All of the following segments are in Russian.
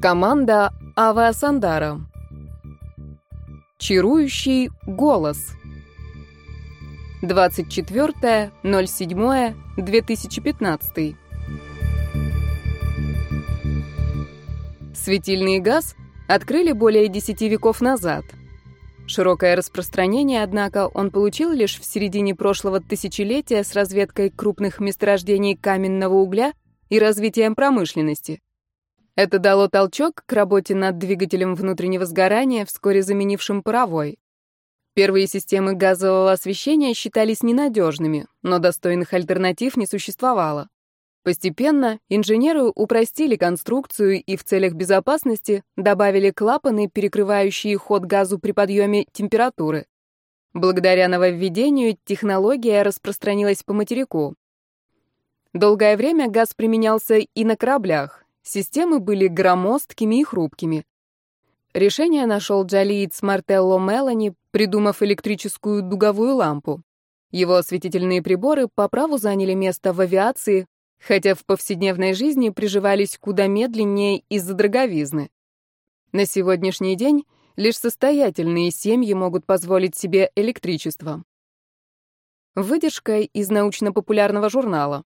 Команда Ава Сандара. Чарующий голос. 24.07.2015. Светильный газ открыли более 10 веков назад. Широкое распространение, однако, он получил лишь в середине прошлого тысячелетия с разведкой крупных месторождений каменного угля и развитием промышленности. Это дало толчок к работе над двигателем внутреннего сгорания, вскоре заменившим паровой. Первые системы газового освещения считались ненадежными, но достойных альтернатив не существовало. Постепенно инженеры упростили конструкцию и в целях безопасности добавили клапаны, перекрывающие ход газу при подъеме температуры. Благодаря нововведению технология распространилась по материку. Долгое время газ применялся и на кораблях, Системы были громоздкими и хрупкими. Решение нашел джалиец Мартелло Мелани, придумав электрическую дуговую лампу. Его осветительные приборы по праву заняли место в авиации, хотя в повседневной жизни приживались куда медленнее из-за дороговизны. На сегодняшний день лишь состоятельные семьи могут позволить себе электричество. Выдержка из научно-популярного журнала.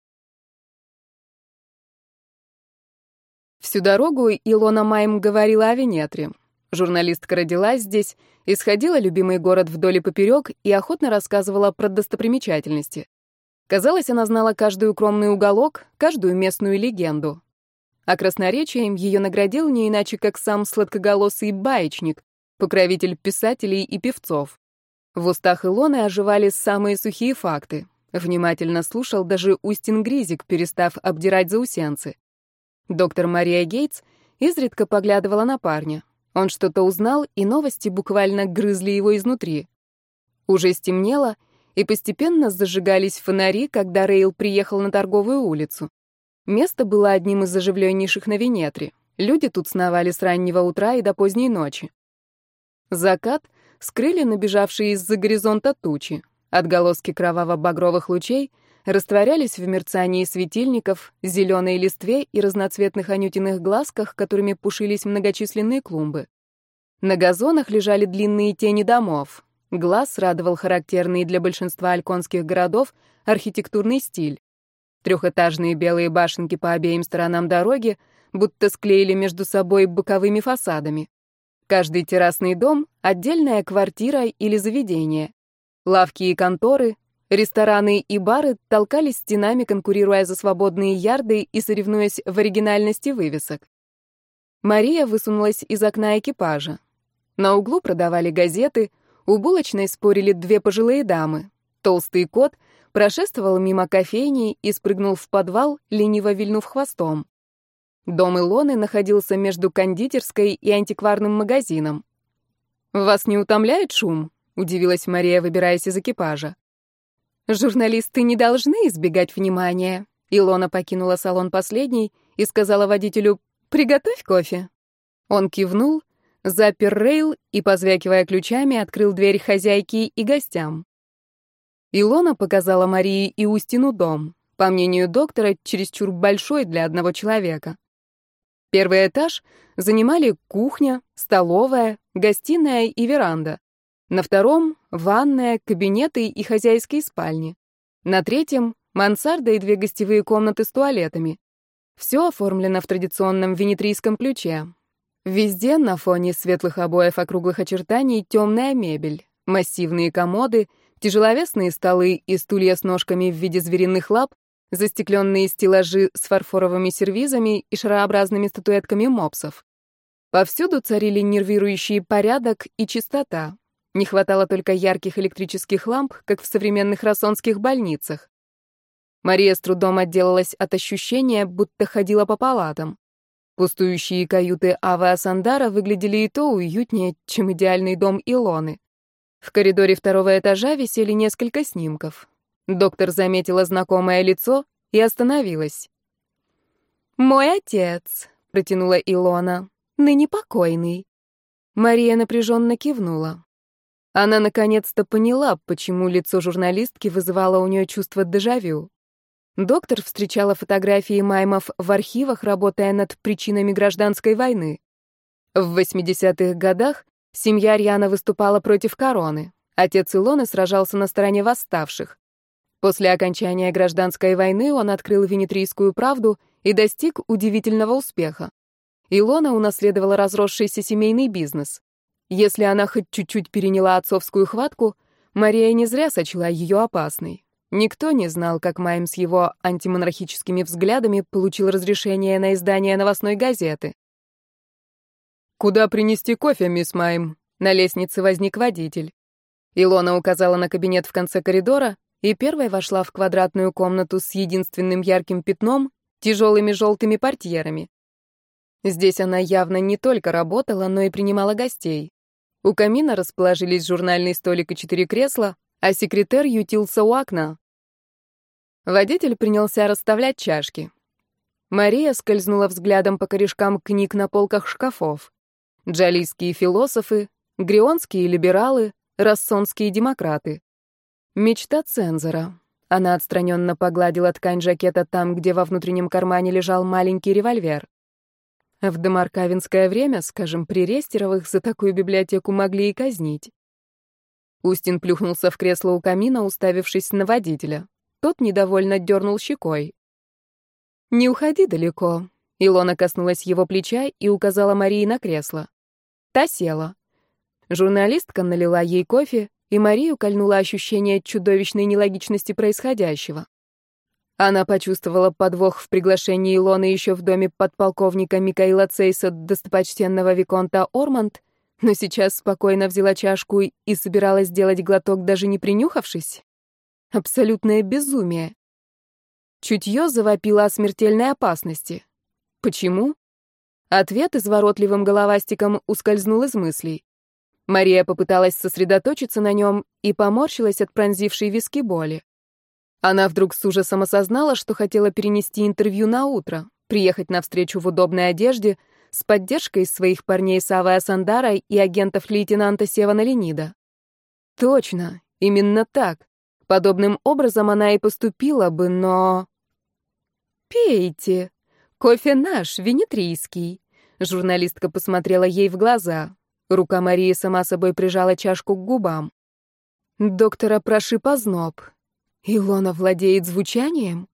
Всю дорогу Илона Майм говорила о Венетре. Журналистка родилась здесь, исходила любимый город вдоль и поперек и охотно рассказывала про достопримечательности. Казалось, она знала каждый укромный уголок, каждую местную легенду. А красноречием ее наградил не иначе, как сам сладкоголосый баечник, покровитель писателей и певцов. В устах Илоны оживали самые сухие факты. Внимательно слушал даже Устин Гризик, перестав обдирать заусенцы. Доктор Мария Гейтс изредка поглядывала на парня. Он что-то узнал, и новости буквально грызли его изнутри. Уже стемнело, и постепенно зажигались фонари, когда Рейл приехал на торговую улицу. Место было одним из оживленнейших на Венетре. Люди тут сновали с раннего утра и до поздней ночи. Закат скрыли набежавшие из-за горизонта тучи. Отголоски кроваво-багровых лучей — растворялись в мерцании светильников, зеленой листве и разноцветных анютиных глазках, которыми пушились многочисленные клумбы. На газонах лежали длинные тени домов. Глаз радовал характерный для большинства альконских городов архитектурный стиль. Трехэтажные белые башенки по обеим сторонам дороги будто склеили между собой боковыми фасадами. Каждый террасный дом — отдельная квартира или заведение. Лавки и конторы, Рестораны и бары толкались стенами, конкурируя за свободные ярды и соревнуясь в оригинальности вывесок. Мария высунулась из окна экипажа. На углу продавали газеты, у булочной спорили две пожилые дамы. Толстый кот прошествовал мимо кофейни и спрыгнул в подвал, лениво вильнув хвостом. Дом Илоны находился между кондитерской и антикварным магазином. «Вас не утомляет шум?» — удивилась Мария, выбираясь из экипажа. Журналисты не должны избегать внимания. Илона покинула салон последней и сказала водителю «Приготовь кофе». Он кивнул, запер рейл и, позвякивая ключами, открыл дверь хозяйке и гостям. Илона показала Марии и Устину дом, по мнению доктора, чересчур большой для одного человека. Первый этаж занимали кухня, столовая, гостиная и веранда. На втором — ванная, кабинеты и хозяйские спальни. На третьем — мансарда и две гостевые комнаты с туалетами. Все оформлено в традиционном венетрийском ключе. Везде на фоне светлых обоев округлых очертаний темная мебель, массивные комоды, тяжеловесные столы и стулья с ножками в виде звериных лап, застекленные стеллажи с фарфоровыми сервизами и шарообразными статуэтками мопсов. Повсюду царили нервирующий порядок и чистота. Не хватало только ярких электрических ламп, как в современных росонских больницах. Мария с трудом отделалась от ощущения, будто ходила по палатам. Пустующие каюты Авы Асандара выглядели и то уютнее, чем идеальный дом Илоны. В коридоре второго этажа висели несколько снимков. Доктор заметила знакомое лицо и остановилась. «Мой отец», — протянула Илона, — «ныне покойный». Мария напряженно кивнула. Она наконец-то поняла, почему лицо журналистки вызывало у нее чувство дежавю. Доктор встречала фотографии маймов в архивах, работая над причинами гражданской войны. В 80-х годах семья Рьяна выступала против короны. Отец Илоны сражался на стороне восставших. После окончания гражданской войны он открыл венетрийскую правду и достиг удивительного успеха. Илона унаследовала разросшийся семейный бизнес. Если она хоть чуть-чуть переняла отцовскую хватку, Мария не зря сочла ее опасной. Никто не знал, как Майм с его антимонархическими взглядами получил разрешение на издание новостной газеты. «Куда принести кофе, мисс Майм?» На лестнице возник водитель. Илона указала на кабинет в конце коридора и первой вошла в квадратную комнату с единственным ярким пятном, тяжелыми желтыми портьерами. Здесь она явно не только работала, но и принимала гостей. У камина расположились журнальный столик и четыре кресла, а секретарь ютился у окна. Водитель принялся расставлять чашки. Мария скользнула взглядом по корешкам книг на полках шкафов. Джалийские философы, грионские либералы, рассонские демократы. Мечта цензора. Она отстраненно погладила ткань жакета там, где во внутреннем кармане лежал маленький револьвер. В домаркавинское время, скажем, при Рестеровых за такую библиотеку могли и казнить. Устин плюхнулся в кресло у камина, уставившись на водителя. Тот недовольно дернул щекой. «Не уходи далеко». Илона коснулась его плеча и указала Марии на кресло. Та села. Журналистка налила ей кофе, и Марию кольнуло ощущение чудовищной нелогичности происходящего. Она почувствовала подвох в приглашении Илоны еще в доме подполковника Микаила Цейса, достопочтенного Виконта Орманд, но сейчас спокойно взяла чашку и собиралась сделать глоток, даже не принюхавшись. Абсолютное безумие. Чутье завопило о смертельной опасности. Почему? Ответ изворотливым головастиком ускользнул из мыслей. Мария попыталась сосредоточиться на нем и поморщилась от пронзившей виски боли. Она вдруг с ужасом осознала, что хотела перенести интервью на утро, приехать на встречу в удобной одежде с поддержкой своих парней Савы Асандара и агентов лейтенанта Севана Ленида. Точно, именно так. Подобным образом она и поступила бы, но... «Пейте. Кофе наш, венетрийский». Журналистка посмотрела ей в глаза. Рука Марии сама собой прижала чашку к губам. Доктора прошиб озноб. Илона владеет звучанием?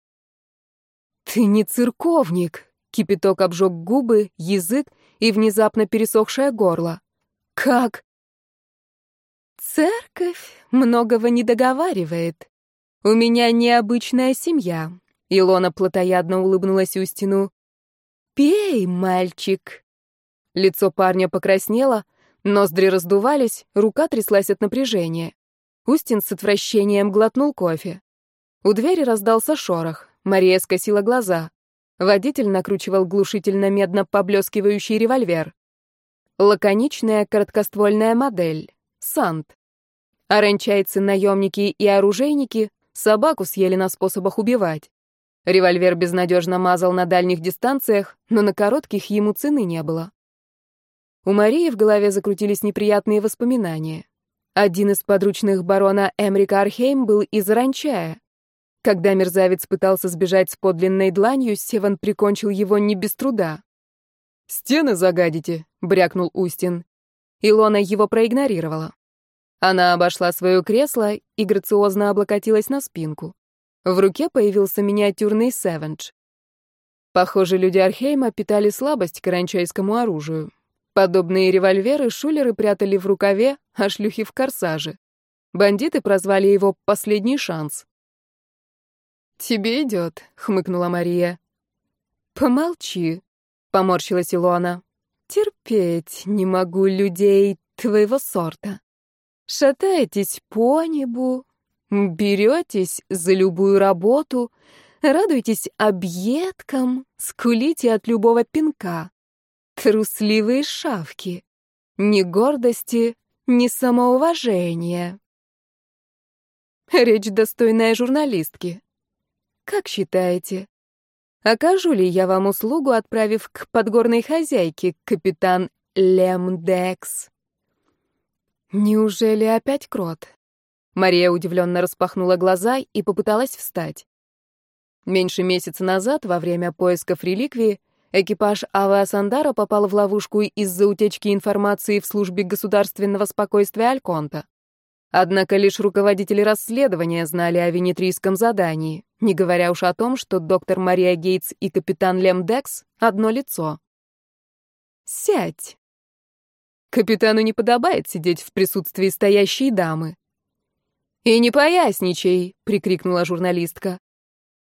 Ты не церковник. Кипяток обжег губы, язык и внезапно пересохшее горло. Как? Церковь многого не договаривает. У меня необычная семья. Илона плотоядно улыбнулась Устину. Пей, мальчик. Лицо парня покраснело, Ноздри раздувались, рука тряслась от напряжения. Устин с отвращением глотнул кофе. У двери раздался шорох. Мария скосила глаза. Водитель накручивал глушительно медно поблескивающий револьвер. Лаконичная короткоствольная модель. Сант. Оранчайцы, наемники и оружейники собаку съели на способах убивать. Револьвер безнадежно мазал на дальних дистанциях, но на коротких ему цены не было. У Марии в голове закрутились неприятные воспоминания. Один из подручных барона Эмрика Архейм был из Ранчая. Когда мерзавец пытался сбежать с подлинной дланью, Севан прикончил его не без труда. «Стены загадите», — брякнул Устин. Илона его проигнорировала. Она обошла свое кресло и грациозно облокотилась на спинку. В руке появился миниатюрный Севенж. Похоже, люди Архейма питали слабость к ранчайскому оружию. Подобные револьверы шулеры прятали в рукаве, а шлюхи в корсаже. Бандиты прозвали его «последний шанс». «Тебе идет», — хмыкнула Мария. «Помолчи», — поморщилась Илона. «Терпеть не могу людей твоего сорта. Шатаетесь по небу, беретесь за любую работу, радуйтесь объедкам, скулите от любого пинка. Трусливые шавки. Ни гордости, ни самоуважения. Речь достойная журналистки. Как считаете, окажу ли я вам услугу, отправив к подгорной хозяйке, капитан Лемдекс? Неужели опять крот? Мария удивленно распахнула глаза и попыталась встать. Меньше месяца назад, во время поисков реликвии, экипаж Ава Сандара попал в ловушку из-за утечки информации в службе государственного спокойствия Альконта. Однако лишь руководители расследования знали о венетрийском задании, не говоря уж о том, что доктор Мария Гейтс и капитан Лем Декс — одно лицо. «Сядь!» Капитану не подобает сидеть в присутствии стоящей дамы. «И не поясничай!» — прикрикнула журналистка.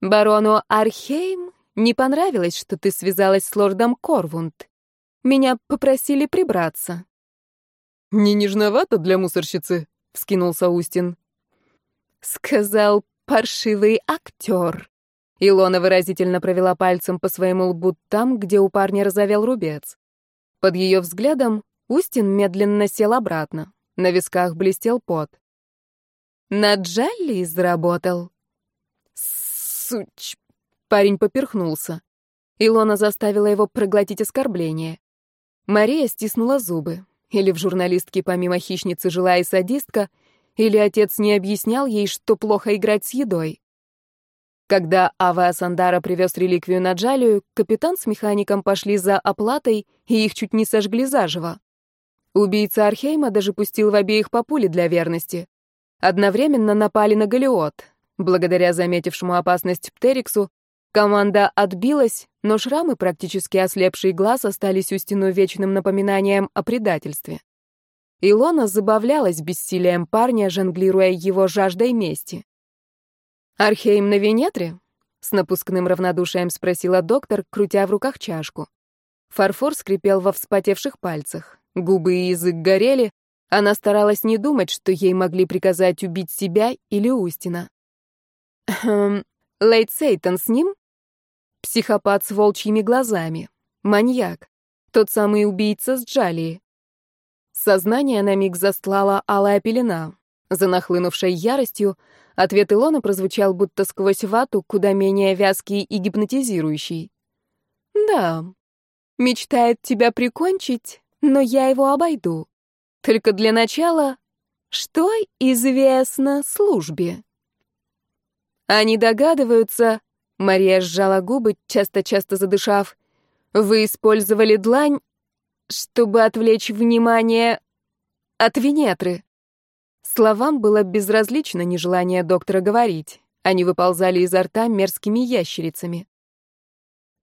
«Барону Архейм не понравилось, что ты связалась с лордом Корвунд. Меня попросили прибраться». «Не нежновато для мусорщицы?» — вскинулся Устин. «Сказал паршивый актер». Илона выразительно провела пальцем по своему лбу там, где у парня разовел рубец. Под ее взглядом Устин медленно сел обратно. На висках блестел пот. «На Джалли заработал?» «Суч...» Парень поперхнулся. Илона заставила его проглотить оскорбление. Мария стиснула зубы. Или в журналистке помимо хищницы жила и садистка, или отец не объяснял ей, что плохо играть с едой. Когда Ава Асандара привез реликвию на Джалию, капитан с механиком пошли за оплатой, и их чуть не сожгли заживо. Убийца Архейма даже пустил в обеих по пуле для верности. Одновременно напали на Галиот. Благодаря заметившему опасность Птериксу, команда отбилась, но шрамы, практически ослепший глаз, остались у стену вечным напоминанием о предательстве. Илона забавлялась бессилием парня, жонглируя его жаждой мести. «Архейм на Венетре?» — с напускным равнодушием спросила доктор, крутя в руках чашку. Фарфор скрипел во вспотевших пальцах. Губы и язык горели. Она старалась не думать, что ей могли приказать убить себя или Устина. Лейт Сейтон с ним? Психопат с волчьими глазами. Маньяк. Тот самый убийца с Джалии. Сознание на миг застлала алая пелена. За нахлынувшей яростью ответ Илона прозвучал будто сквозь вату, куда менее вязкий и гипнотизирующий. «Да, мечтает тебя прикончить, но я его обойду. Только для начала, что известно службе?» Они догадываются, Мария сжала губы, часто-часто задышав, вы использовали длань, чтобы отвлечь внимание от Венетры. Словам было безразлично нежелание доктора говорить. Они выползали изо рта мерзкими ящерицами.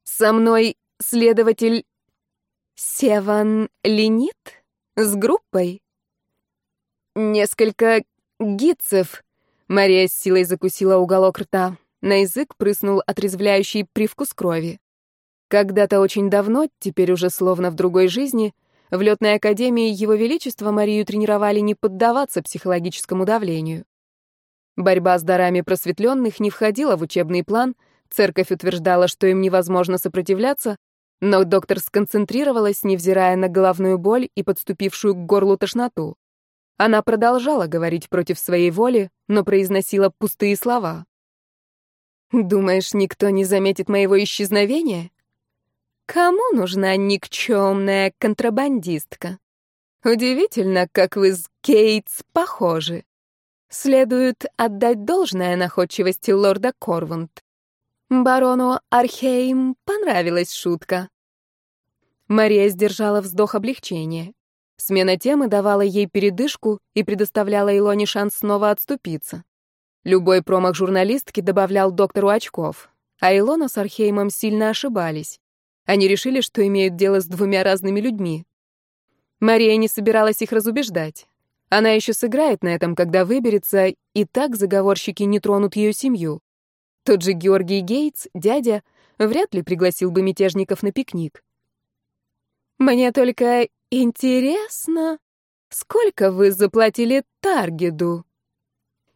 «Со мной следователь Севан Ленит? С группой?» «Несколько гидцев», Мария с силой закусила уголок рта. На язык прыснул отрезвляющий привкус крови. Когда-то очень давно, теперь уже словно в другой жизни, в летной академии Его Величества Марию тренировали не поддаваться психологическому давлению. Борьба с дарами просветленных не входила в учебный план, церковь утверждала, что им невозможно сопротивляться, но доктор сконцентрировалась, невзирая на головную боль и подступившую к горлу тошноту. Она продолжала говорить против своей воли, но произносила пустые слова. «Думаешь, никто не заметит моего исчезновения? Кому нужна никчемная контрабандистка? Удивительно, как вы с Кейтс похожи. Следует отдать должное находчивости лорда Корвунд. Барону Архейм понравилась шутка». Мария сдержала вздох облегчения. Смена темы давала ей передышку и предоставляла Илоне шанс снова отступиться. Любой промах журналистки добавлял доктору очков, а Илона с Археймом сильно ошибались. Они решили, что имеют дело с двумя разными людьми. Мария не собиралась их разубеждать. Она еще сыграет на этом, когда выберется, и так заговорщики не тронут ее семью. Тот же Георгий Гейтс, дядя, вряд ли пригласил бы мятежников на пикник. «Мне только «Интересно, сколько вы заплатили Таргеду?»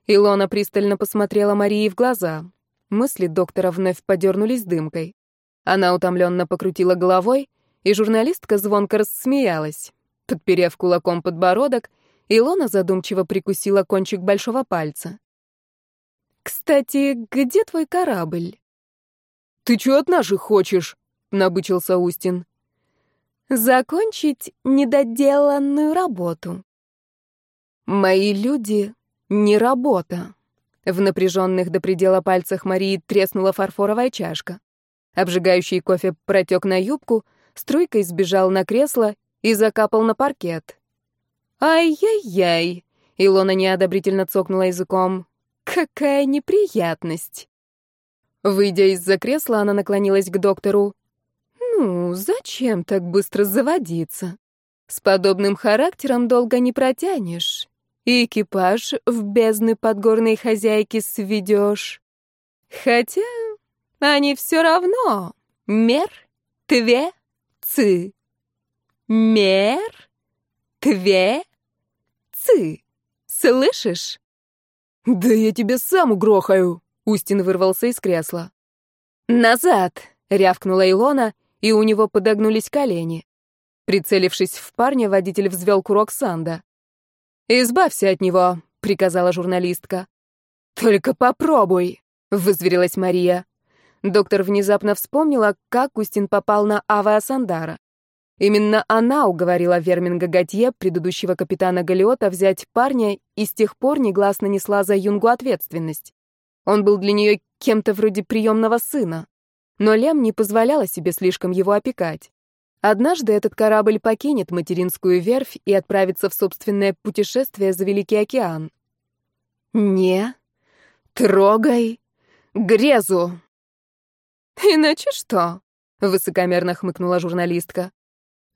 Илона пристально посмотрела Марии в глаза. Мысли доктора вновь подернулись дымкой. Она утомленно покрутила головой, и журналистка звонко рассмеялась. Подперев кулаком подбородок, Илона задумчиво прикусила кончик большого пальца. «Кстати, где твой корабль?» «Ты чё от наших хочешь?» — набычился Устин. Закончить недоделанную работу. Мои люди — не работа. В напряженных до предела пальцах Марии треснула фарфоровая чашка. Обжигающий кофе протек на юбку, струйкой сбежал на кресло и закапал на паркет. «Ай-яй-яй!» — Илона неодобрительно цокнула языком. «Какая неприятность!» Выйдя из-за кресла, она наклонилась к доктору. «Ну, зачем так быстро заводиться? С подобным характером долго не протянешь и экипаж в бездны подгорной хозяйки сведешь. Хотя они все равно мер, тве, ци. Мер, тве, ци. Слышишь? Да я тебе сам угрохаю. Устин вырвался из кресла. Назад, рявкнула Илона, и у него подогнулись колени. Прицелившись в парня, водитель взвел курок санда. «Избавься от него», — приказала журналистка. «Только попробуй», — вызверилась Мария. Доктор внезапно вспомнила, как Устин попал на Ава Сандара. Именно она уговорила Верминга Готье, предыдущего капитана Галиота, взять парня и с тех пор негласно несла за Юнгу ответственность. Он был для нее кем-то вроде приемного сына. Но Лем не позволяла себе слишком его опекать. Однажды этот корабль покинет материнскую верфь и отправится в собственное путешествие за Великий океан. Не трогай грезу. Иначе что? Высокомерно хмыкнула журналистка.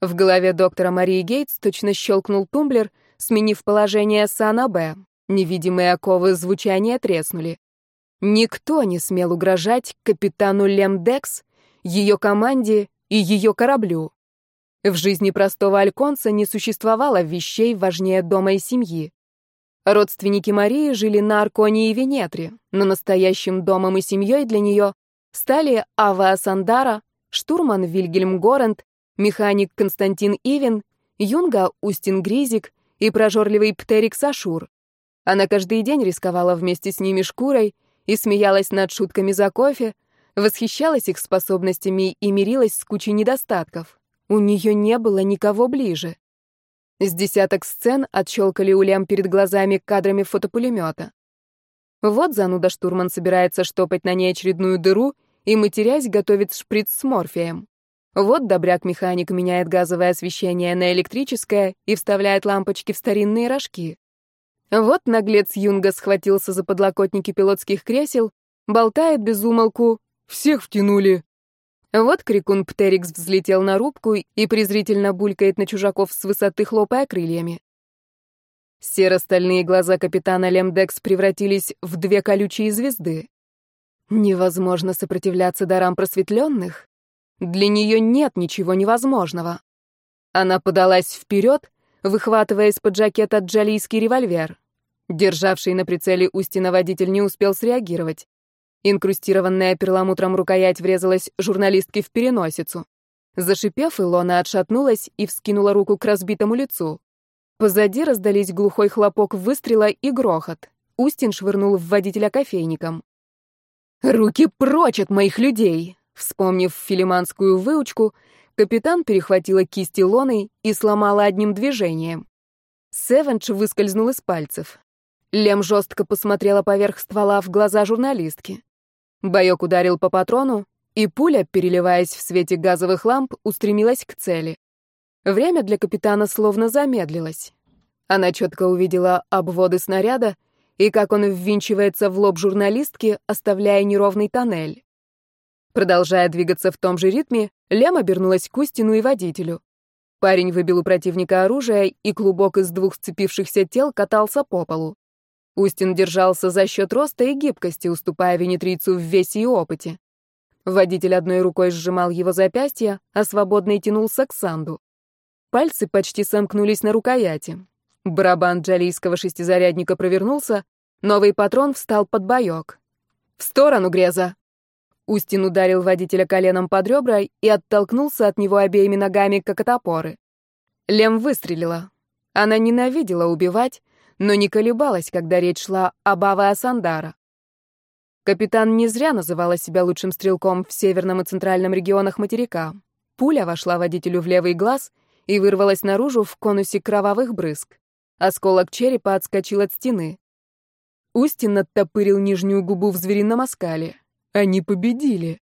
В голове доктора Марии Гейтс точно щелкнул тумблер, сменив положение А на Б. Невидимые оковы звучания треснули. Никто не смел угрожать капитану Лемдекс, ее команде и ее кораблю. В жизни простого альконца не существовало вещей важнее дома и семьи. Родственники Марии жили на Арконе и Венетре, но настоящим домом и семьей для нее стали Ава Сандара, штурман Вильгельм Горент, механик Константин Ивин, юнга Устин Гризик и прожорливый Птерик Сашур. Она каждый день рисковала вместе с ними шкурой и смеялась над шутками за кофе, восхищалась их способностями и мирилась с кучей недостатков. У нее не было никого ближе. С десяток сцен отщелкали улям перед глазами кадрами фотопулемета. Вот зануда-штурман собирается штопать на ней очередную дыру и, матерясь, готовит шприц с морфием. Вот добряк-механик меняет газовое освещение на электрическое и вставляет лампочки в старинные рожки. Вот наглец Юнга схватился за подлокотники пилотских кресел, болтает без умолку всех втянули. Вот крикун Птерикс взлетел на рубку и презрительно булькает на чужаков с высоты, хлопая крыльями. Серо-стальные глаза капитана Лемдекс превратились в две колючие звезды. Невозможно сопротивляться дарам просветленных. Для нее нет ничего невозможного. Она подалась вперед, выхватывая из-под жакета джалийский револьвер. Державший на прицеле Устина водитель не успел среагировать. Инкрустированная перламутром рукоять врезалась журналистке в переносицу. Зашипев, Илона отшатнулась и вскинула руку к разбитому лицу. Позади раздались глухой хлопок выстрела и грохот. Устин швырнул в водителя кофейником. «Руки прочь от моих людей!» Вспомнив филиманскую выучку, капитан перехватила кисть Илоны и сломала одним движением. Севенч выскользнул из пальцев. Лем жестко посмотрела поверх ствола в глаза журналистки. Боек ударил по патрону, и пуля, переливаясь в свете газовых ламп, устремилась к цели. Время для капитана словно замедлилось. Она четко увидела обводы снаряда и как он ввинчивается в лоб журналистки, оставляя неровный тоннель. Продолжая двигаться в том же ритме, Лем обернулась к Устину и водителю. Парень выбил у противника оружие, и клубок из двух сцепившихся тел катался по полу. Устин держался за счет роста и гибкости, уступая венетрийцу в весе и опыте. Водитель одной рукой сжимал его запястье, а свободный тянулся к санду. Пальцы почти сомкнулись на рукояти. Барабан джалийского шестизарядника провернулся, новый патрон встал под боек. «В сторону, Греза!» Устин ударил водителя коленом под ребра и оттолкнулся от него обеими ногами, как от опоры. Лем выстрелила. Она ненавидела убивать, но не колебалась, когда речь шла об Аве Асандара. Капитан не зря называла себя лучшим стрелком в северном и центральном регионах материка. Пуля вошла водителю в левый глаз и вырвалась наружу в конусе кровавых брызг. Осколок черепа отскочил от стены. Устин оттопырил нижнюю губу в зверином оскале. Они победили.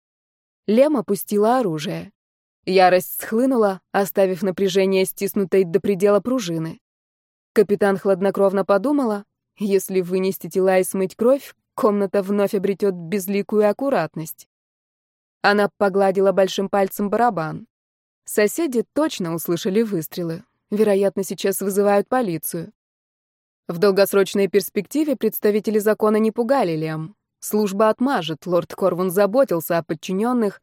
Лем опустила оружие. Ярость схлынула, оставив напряжение стиснутой до предела пружины. Капитан хладнокровно подумала, если вынести тела и смыть кровь, комната вновь обретет безликую аккуратность. Она погладила большим пальцем барабан. Соседи точно услышали выстрелы. Вероятно, сейчас вызывают полицию. В долгосрочной перспективе представители закона не пугали Лем. Служба отмажет, лорд Корвун заботился о подчиненных.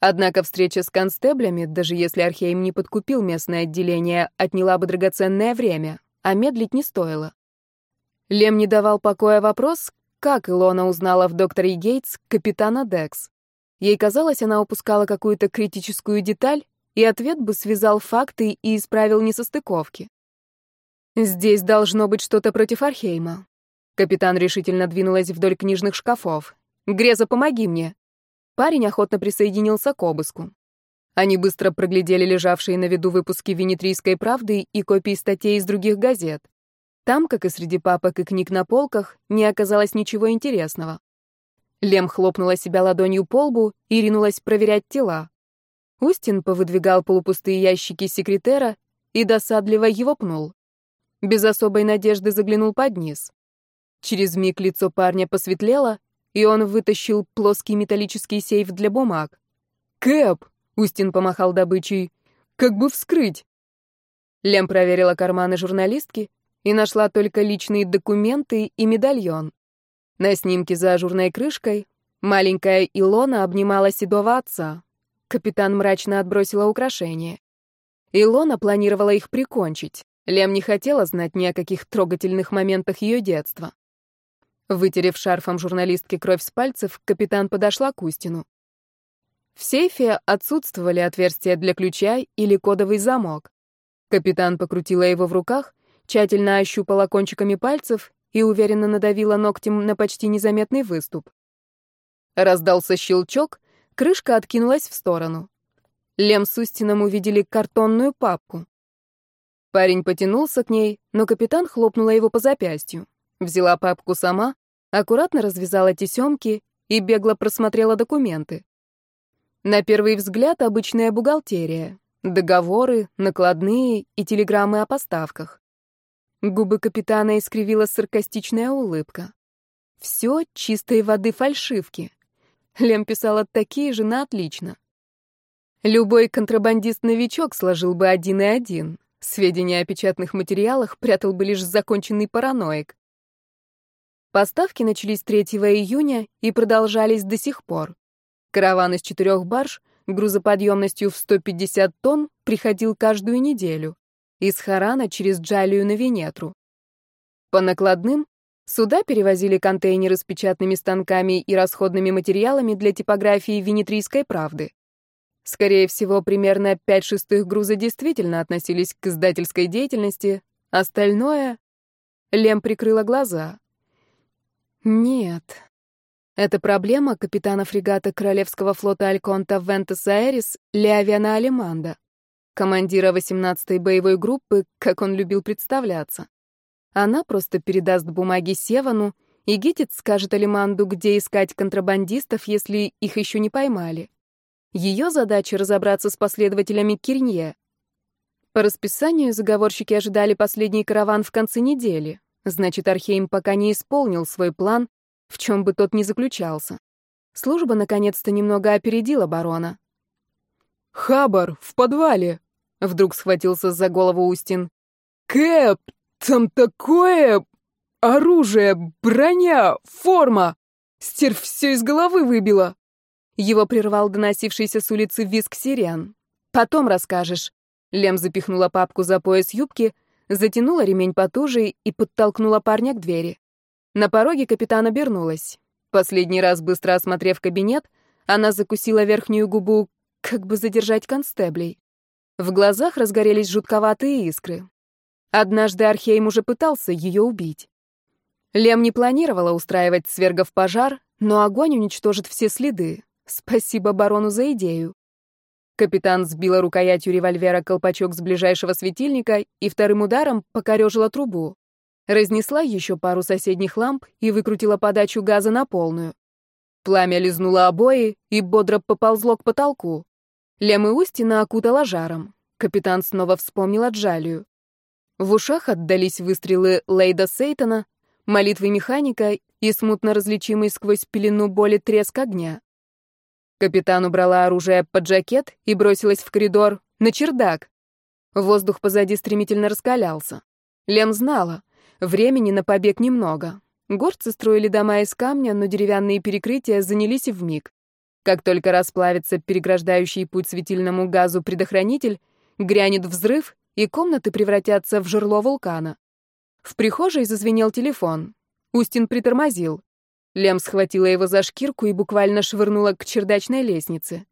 Однако встреча с констеблями, даже если Архейм не подкупил местное отделение, отняла бы драгоценное время, а медлить не стоило. Лем не давал покоя вопрос, как Илона узнала в докторе Гейтс капитана Декс. Ей казалось, она упускала какую-то критическую деталь, и ответ бы связал факты и исправил несостыковки. Здесь должно быть что-то против Архейма. Капитан решительно двинулась вдоль книжных шкафов. «Греза, помоги мне!» Парень охотно присоединился к обыску. Они быстро проглядели лежавшие на виду выпуски «Венетрийской правды» и копии статей из других газет. Там, как и среди папок и книг на полках, не оказалось ничего интересного. Лем хлопнула себя ладонью по лбу и ринулась проверять тела. Устин повыдвигал полупустые ящики секретера и досадливо его пнул. Без особой надежды заглянул под низ. Через миг лицо парня посветлело, и он вытащил плоский металлический сейф для бумаг. «Кэп!» — Устин помахал добычей. «Как бы вскрыть?» Лем проверила карманы журналистки и нашла только личные документы и медальон. На снимке за ажурной крышкой маленькая Илона обнимала седого отца. Капитан мрачно отбросила украшения. Илона планировала их прикончить. Лем не хотела знать ни о каких трогательных моментах ее детства. Вытерев шарфом журналистки кровь с пальцев, капитан подошла к Устину. В сейфе отсутствовали отверстия для ключа или кодовый замок. Капитан покрутила его в руках, тщательно ощупала кончиками пальцев и уверенно надавила ногтем на почти незаметный выступ. Раздался щелчок, крышка откинулась в сторону. Лем с Устином увидели картонную папку. Парень потянулся к ней, но капитан хлопнула его по запястью. Взяла папку сама, аккуратно развязала тесемки и бегло просмотрела документы. На первый взгляд обычная бухгалтерия. Договоры, накладные и телеграммы о поставках. Губы капитана искривила саркастичная улыбка. Все чистой воды фальшивки. Лем писала такие же на отлично. Любой контрабандист-новичок сложил бы один и один. Сведения о печатных материалах прятал бы лишь законченный параноик. Поставки начались 3 июня и продолжались до сих пор. Караван из четырех барж грузоподъемностью в 150 тонн приходил каждую неделю. Из Харана через Джалию на Венетру. По накладным суда перевозили контейнеры с печатными станками и расходными материалами для типографии Венетрийской правды. Скорее всего, примерно 5 шестых груза действительно относились к издательской деятельности, остальное... Лем прикрыла глаза. Нет. Это проблема капитана фрегата Королевского флота Альконта Вентес Аэрис Леовиана Алиманда, командира 18-й боевой группы, как он любил представляться. Она просто передаст бумаги Севану, и Гитец скажет Алиманду, где искать контрабандистов, если их еще не поймали. Ее задача — разобраться с последователями Кирнье. По расписанию заговорщики ожидали последний караван в конце недели. Значит, Архейм пока не исполнил свой план, в чем бы тот ни заключался. Служба наконец-то немного опередила барона. «Хабар, в подвале!» — вдруг схватился за голову Устин. «Кэп, там такое... оружие, броня, форма! Стерв все из головы выбила!» Его прервал доносившийся с улицы визг сирен. «Потом расскажешь». Лем запихнула папку за пояс юбки, затянула ремень потуже и подтолкнула парня к двери. На пороге капитан обернулась. Последний раз, быстро осмотрев кабинет, она закусила верхнюю губу, как бы задержать констеблей. В глазах разгорелись жутковатые искры. Однажды Архейм уже пытался ее убить. Лем не планировала устраивать свергов пожар, но огонь уничтожит все следы. Спасибо барону за идею. Капитан сбила рукоятью револьвера колпачок с ближайшего светильника и вторым ударом покорежила трубу. Разнесла еще пару соседних ламп и выкрутила подачу газа на полную. Пламя лизнуло обои и бодро поползло к потолку. Лем и Устина окутала жаром. Капитан снова вспомнил Джалию. В ушах отдались выстрелы Лейда Сейтона, молитвы механика и смутно различимый сквозь пелену боли треск огня. Капитан убрала оружие под жакет и бросилась в коридор, на чердак. Воздух позади стремительно раскалялся. Лем знала, времени на побег немного. Горцы строили дома из камня, но деревянные перекрытия занялись и вмиг. Как только расплавится переграждающий путь светильному газу предохранитель, грянет взрыв, и комнаты превратятся в жерло вулкана. В прихожей зазвенел телефон. Устин притормозил. Лем схватила его за шкирку и буквально швырнула к чердачной лестнице.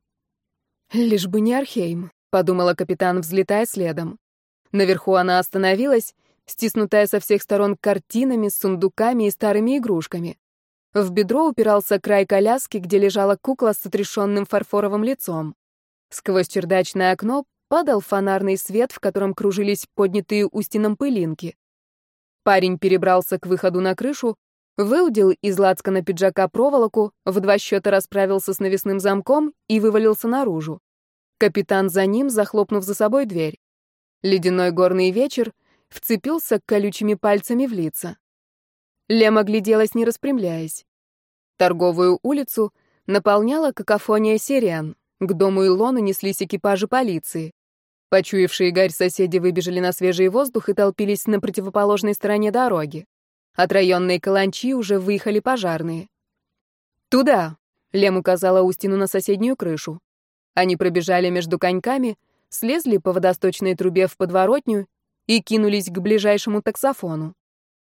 «Лишь бы не Архейм», — подумала капитан, взлетая следом. Наверху она остановилась, стиснутая со всех сторон картинами, сундуками и старыми игрушками. В бедро упирался край коляски, где лежала кукла с отрешенным фарфоровым лицом. Сквозь чердачное окно падал фонарный свет, в котором кружились поднятые устином пылинки. Парень перебрался к выходу на крышу, выудил из лацкана пиджака проволоку, в два счета расправился с навесным замком и вывалился наружу. Капитан за ним, захлопнув за собой дверь. Ледяной горный вечер вцепился колючими пальцами в лица. Лем огляделась, не распрямляясь. Торговую улицу наполняла какофония сирен. К дому Илоны неслись экипажи полиции. Почуявшие гарь соседи выбежали на свежий воздух и толпились на противоположной стороне дороги. От районной каланчи уже выехали пожарные. «Туда!» — Лем указала Устину на соседнюю крышу. Они пробежали между коньками, слезли по водосточной трубе в подворотню и кинулись к ближайшему таксофону.